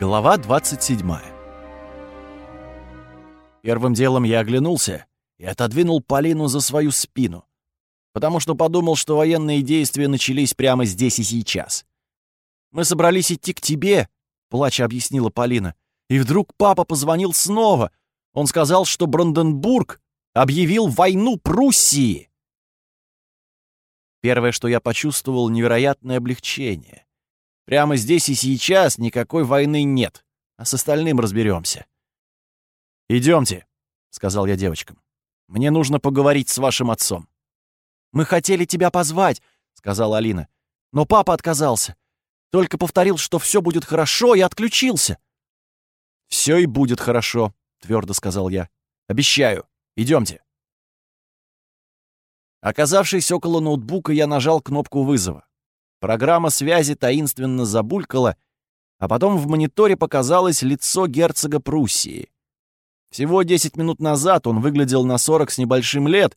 Глава 27 Первым делом я оглянулся и отодвинул Полину за свою спину, потому что подумал, что военные действия начались прямо здесь и сейчас. «Мы собрались идти к тебе», — плача объяснила Полина, и вдруг папа позвонил снова. Он сказал, что Бранденбург объявил войну Пруссии. Первое, что я почувствовал, — невероятное облегчение. Прямо здесь и сейчас никакой войны нет, а с остальным разберемся. «Идемте», — сказал я девочкам. «Мне нужно поговорить с вашим отцом». «Мы хотели тебя позвать», — сказала Алина. «Но папа отказался. Только повторил, что все будет хорошо, и отключился». «Все и будет хорошо», — твердо сказал я. «Обещаю. Идемте». Оказавшись около ноутбука, я нажал кнопку вызова. Программа связи таинственно забулькала, а потом в мониторе показалось лицо герцога Пруссии. Всего 10 минут назад он выглядел на 40 с небольшим лет,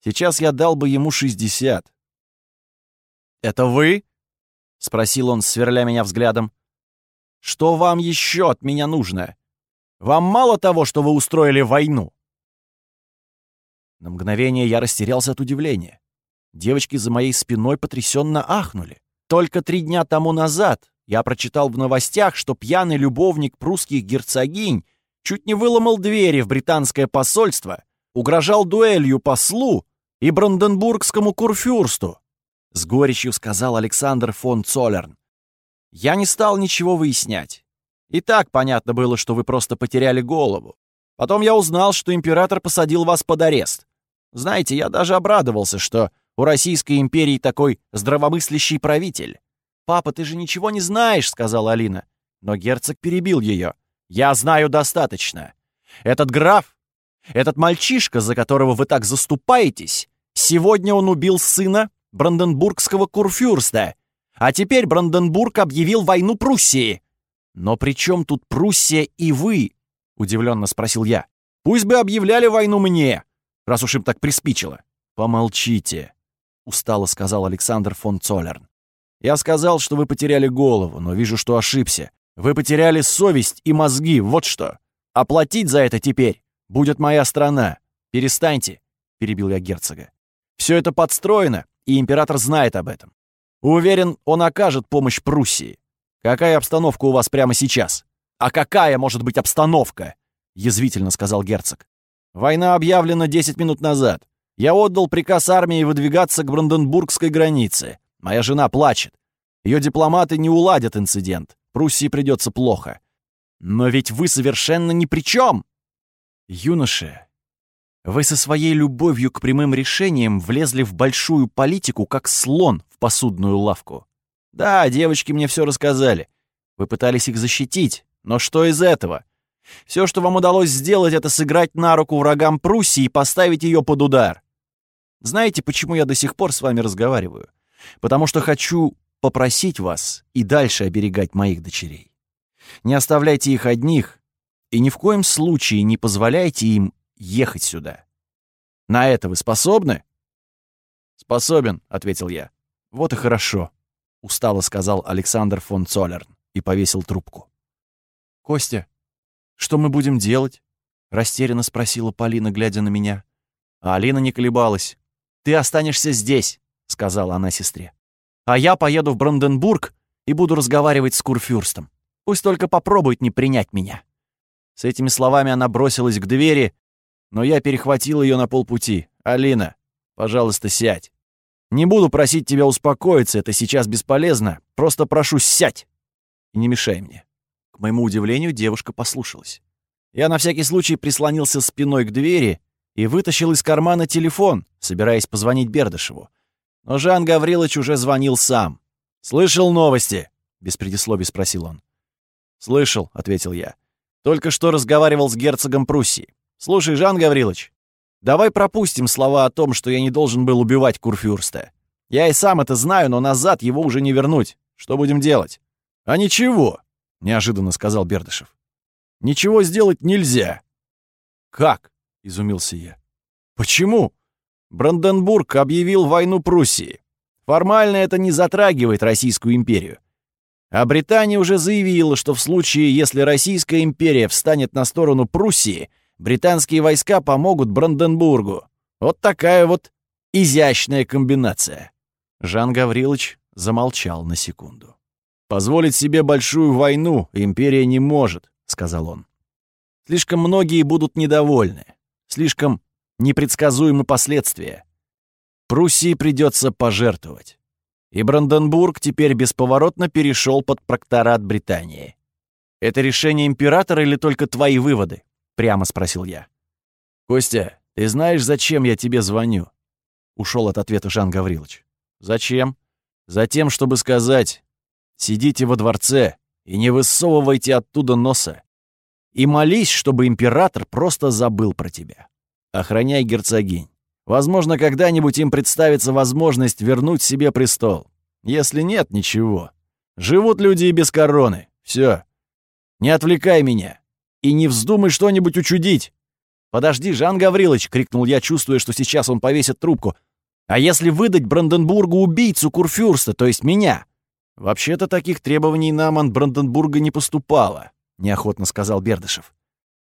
сейчас я дал бы ему 60. «Это вы?» — спросил он, сверля меня взглядом. «Что вам еще от меня нужно? Вам мало того, что вы устроили войну?» На мгновение я растерялся от удивления. Девочки за моей спиной потрясенно ахнули. Только три дня тому назад я прочитал в новостях, что пьяный любовник прусских герцогинь чуть не выломал двери в британское посольство, угрожал дуэлью послу и бранденбургскому курфюрсту. С горечью сказал Александр фон Цоллерн. Я не стал ничего выяснять. И так понятно было, что вы просто потеряли голову. Потом я узнал, что император посадил вас под арест. Знаете, я даже обрадовался, что у Российской империи такой здравомыслящий правитель. «Папа, ты же ничего не знаешь», — сказала Алина. Но герцог перебил ее. «Я знаю достаточно. Этот граф, этот мальчишка, за которого вы так заступаетесь, сегодня он убил сына Бранденбургского курфюрста, а теперь Бранденбург объявил войну Пруссии. Но при чем тут Пруссия и вы?» — удивленно спросил я. «Пусть бы объявляли войну мне, раз уж им так приспичило». «Помолчите», устало сказал Александр фон Цоллерн. «Я сказал, что вы потеряли голову, но вижу, что ошибся. Вы потеряли совесть и мозги, вот что. Оплатить за это теперь будет моя страна. Перестаньте», — перебил я герцога. «Все это подстроено, и император знает об этом. Уверен, он окажет помощь Пруссии. Какая обстановка у вас прямо сейчас?» «А какая может быть обстановка?» — язвительно сказал герцог. «Война объявлена 10 минут назад. Я отдал приказ армии выдвигаться к Бранденбургской границе. Моя жена плачет. Ее дипломаты не уладят инцидент. Пруссии придется плохо. Но ведь вы совершенно ни при чем. Юноша, вы со своей любовью к прямым решениям влезли в большую политику, как слон в посудную лавку. Да, девочки мне все рассказали. Вы пытались их защитить, но что из этого? Все, что вам удалось сделать, это сыграть на руку врагам Пруссии и поставить ее под удар. Знаете, почему я до сих пор с вами разговариваю? Потому что хочу попросить вас и дальше оберегать моих дочерей. Не оставляйте их одних и ни в коем случае не позволяйте им ехать сюда. На это вы способны? Способен, ответил я. Вот и хорошо, устало сказал Александр фон Цоллерн и повесил трубку. Костя, что мы будем делать? растерянно спросила Полина, глядя на меня. А Алина не колебалась. «Ты останешься здесь», — сказала она сестре. «А я поеду в Бранденбург и буду разговаривать с Курфюрстом. Пусть только попробует не принять меня». С этими словами она бросилась к двери, но я перехватил ее на полпути. «Алина, пожалуйста, сядь. Не буду просить тебя успокоиться, это сейчас бесполезно. Просто прошу, сядь и не мешай мне». К моему удивлению, девушка послушалась. Я на всякий случай прислонился спиной к двери и вытащил из кармана телефон, собираясь позвонить Бердышеву. Но Жан Гаврилович уже звонил сам. «Слышал новости?» — без предисловий спросил он. «Слышал», — ответил я. «Только что разговаривал с герцогом Пруссии. Слушай, Жан Гаврилович, давай пропустим слова о том, что я не должен был убивать Курфюрста. Я и сам это знаю, но назад его уже не вернуть. Что будем делать?» «А ничего», — неожиданно сказал Бердышев. «Ничего сделать нельзя». «Как?» — изумился я. «Почему?» Бранденбург объявил войну Пруссии. Формально это не затрагивает Российскую империю. А Британия уже заявила, что в случае, если Российская империя встанет на сторону Пруссии, британские войска помогут Бранденбургу. Вот такая вот изящная комбинация. Жан Гаврилович замолчал на секунду. «Позволить себе большую войну империя не может», — сказал он. «Слишком многие будут недовольны. Слишком непредсказуемы последствия. Пруссии придется пожертвовать. И Бранденбург теперь бесповоротно перешел под прокторат Британии. «Это решение императора или только твои выводы?» — прямо спросил я. «Костя, ты знаешь, зачем я тебе звоню?» — ушел от ответа Жан Гаврилович. «Зачем?» «Затем, чтобы сказать, сидите во дворце и не высовывайте оттуда носа. И молись, чтобы император просто забыл про тебя. Охраняй герцогинь. Возможно, когда-нибудь им представится возможность вернуть себе престол. Если нет, ничего. Живут люди и без короны. Все. Не отвлекай меня. И не вздумай что-нибудь учудить. «Подожди, Жан Гаврилович!» — крикнул я, чувствуя, что сейчас он повесит трубку. «А если выдать Бранденбургу убийцу Курфюрста, то есть меня?» «Вообще-то таких требований нам от Бранденбурга не поступало», — неохотно сказал Бердышев.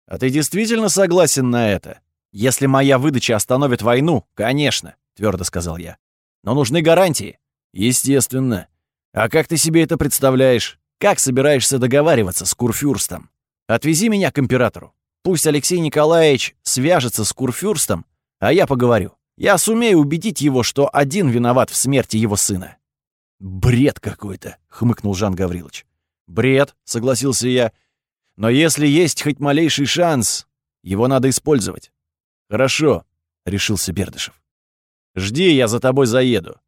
«А ты действительно согласен на это?» «Если моя выдача остановит войну, конечно», — твердо сказал я. «Но нужны гарантии». «Естественно. А как ты себе это представляешь? Как собираешься договариваться с Курфюрстом? Отвези меня к императору. Пусть Алексей Николаевич свяжется с Курфюрстом, а я поговорю. Я сумею убедить его, что один виноват в смерти его сына». «Бред какой-то», — хмыкнул Жан Гаврилович. «Бред», — согласился я. «Но если есть хоть малейший шанс, его надо использовать. «Хорошо», — решился Бердышев. «Жди, я за тобой заеду.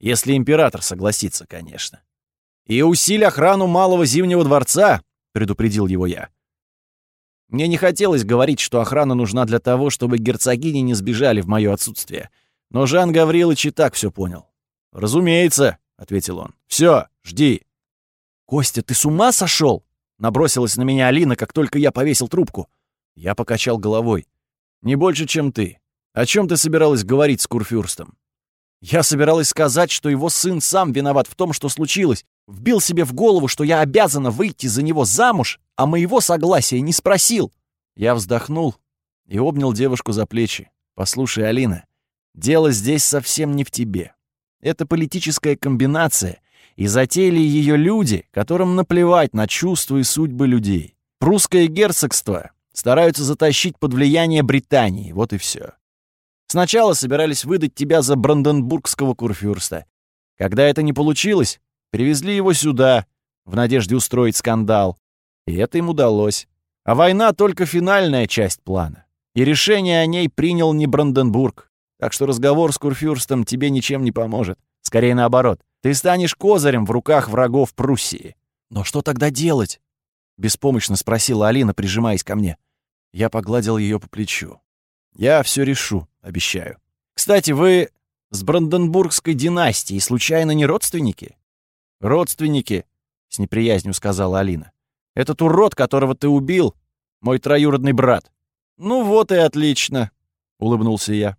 Если император согласится, конечно. И усиль охрану Малого Зимнего дворца», — предупредил его я. Мне не хотелось говорить, что охрана нужна для того, чтобы герцогини не сбежали в мое отсутствие. Но Жан Гаврилович и так все понял. «Разумеется», — ответил он. «Все, жди». «Костя, ты с ума сошел?» Набросилась на меня Алина, как только я повесил трубку. Я покачал головой. Не больше, чем ты. О чем ты собиралась говорить с Курфюрстом? Я собиралась сказать, что его сын сам виноват в том, что случилось. Вбил себе в голову, что я обязана выйти за него замуж, а моего согласия не спросил. Я вздохнул и обнял девушку за плечи. «Послушай, Алина, дело здесь совсем не в тебе. Это политическая комбинация, и затеяли ее люди, которым наплевать на чувства и судьбы людей. Прусское герцогство Стараются затащить под влияние Британии, вот и все. Сначала собирались выдать тебя за бранденбургского курфюрста. Когда это не получилось, привезли его сюда, в надежде устроить скандал. И это им удалось. А война — только финальная часть плана. И решение о ней принял не Бранденбург. Так что разговор с Курфюрстом тебе ничем не поможет. Скорее наоборот. Ты станешь козырем в руках врагов Пруссии. Но что тогда делать? Беспомощно спросила Алина, прижимаясь ко мне. Я погладил ее по плечу. «Я все решу, обещаю. Кстати, вы с Бранденбургской династией случайно не родственники?» «Родственники», — с неприязнью сказала Алина. «Этот урод, которого ты убил, мой троюродный брат». «Ну вот и отлично», — улыбнулся я.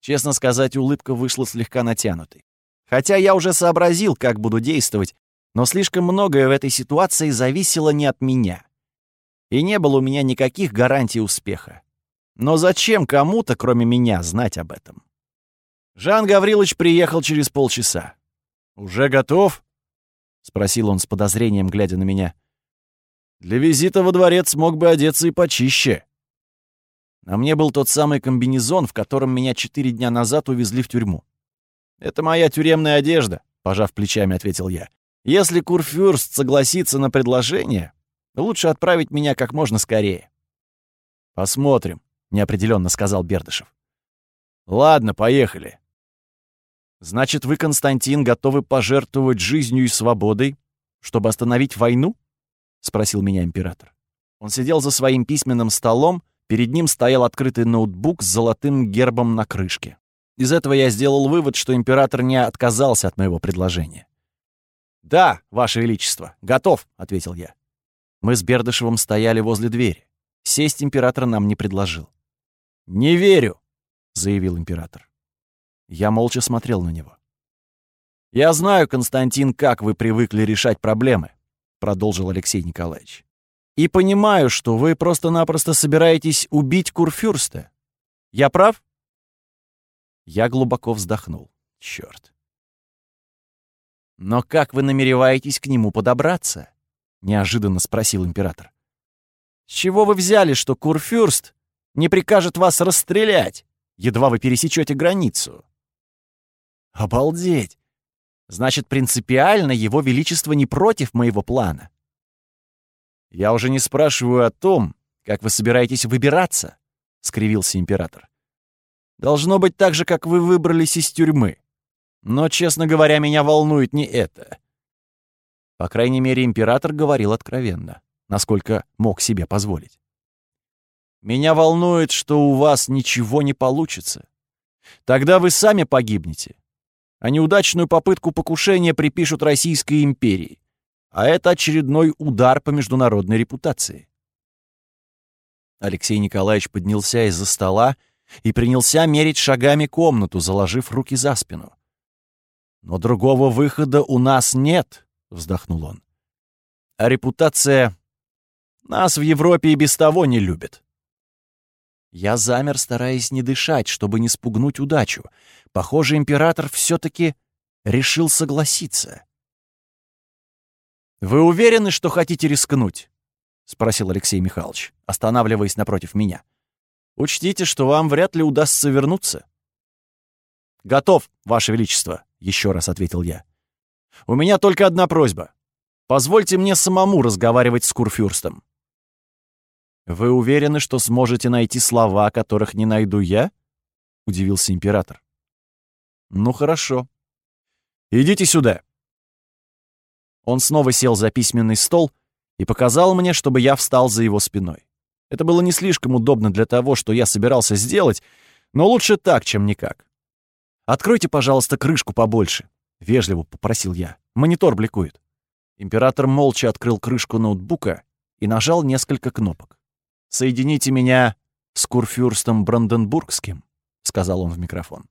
Честно сказать, улыбка вышла слегка натянутой. Хотя я уже сообразил, как буду действовать, но слишком многое в этой ситуации зависело не от меня и не было у меня никаких гарантий успеха. Но зачем кому-то, кроме меня, знать об этом? Жан Гаврилович приехал через полчаса. «Уже готов?» — спросил он с подозрением, глядя на меня. «Для визита во дворец мог бы одеться и почище». На мне был тот самый комбинезон, в котором меня четыре дня назад увезли в тюрьму. «Это моя тюремная одежда», — пожав плечами, ответил я. «Если Курфюрст согласится на предложение, Лучше отправить меня как можно скорее. Посмотрим, неопределенно сказал Бердышев. Ладно, поехали. Значит, вы, Константин, готовы пожертвовать жизнью и свободой, чтобы остановить войну? спросил меня император. Он сидел за своим письменным столом, перед ним стоял открытый ноутбук с золотым гербом на крышке. Из этого я сделал вывод, что император не отказался от моего предложения. «Да, Ваше Величество, готов», — ответил я. Мы с Бердышевым стояли возле двери. Сесть император нам не предложил. «Не верю», — заявил император. Я молча смотрел на него. «Я знаю, Константин, как вы привыкли решать проблемы», продолжил Алексей Николаевич. «И понимаю, что вы просто-напросто собираетесь убить Курфюрста. Я прав?» Я глубоко вздохнул. Чёрт. «Но как вы намереваетесь к нему подобраться?» — неожиданно спросил император. «С чего вы взяли, что Курфюрст не прикажет вас расстрелять, едва вы пересечете границу?» «Обалдеть! Значит, принципиально его величество не против моего плана?» «Я уже не спрашиваю о том, как вы собираетесь выбираться», — скривился император. «Должно быть так же, как вы выбрались из тюрьмы. Но, честно говоря, меня волнует не это». По крайней мере, император говорил откровенно, насколько мог себе позволить. «Меня волнует, что у вас ничего не получится. Тогда вы сами погибнете, а неудачную попытку покушения припишут Российской империи. А это очередной удар по международной репутации. Алексей Николаевич поднялся из-за стола и принялся мерить шагами комнату, заложив руки за спину. «Но другого выхода у нас нет», — вздохнул он. «А репутация нас в Европе и без того не любит». Я замер, стараясь не дышать, чтобы не спугнуть удачу. Похоже, император все-таки решил согласиться. «Вы уверены, что хотите рискнуть?» — спросил Алексей Михайлович, останавливаясь напротив меня. «Учтите, что вам вряд ли удастся вернуться». «Готов, Ваше Величество», — еще раз ответил я. «У меня только одна просьба. Позвольте мне самому разговаривать с Курфюрстом». «Вы уверены, что сможете найти слова, которых не найду я?» — удивился император. «Ну хорошо. Идите сюда». Он снова сел за письменный стол и показал мне, чтобы я встал за его спиной. Это было не слишком удобно для того, что я собирался сделать, но лучше так, чем никак. «Откройте, пожалуйста, крышку побольше», — вежливо попросил я. «Монитор бликует». Император молча открыл крышку ноутбука и нажал несколько кнопок. «Соедините меня с Курфюрстом Бранденбургским», — сказал он в микрофон.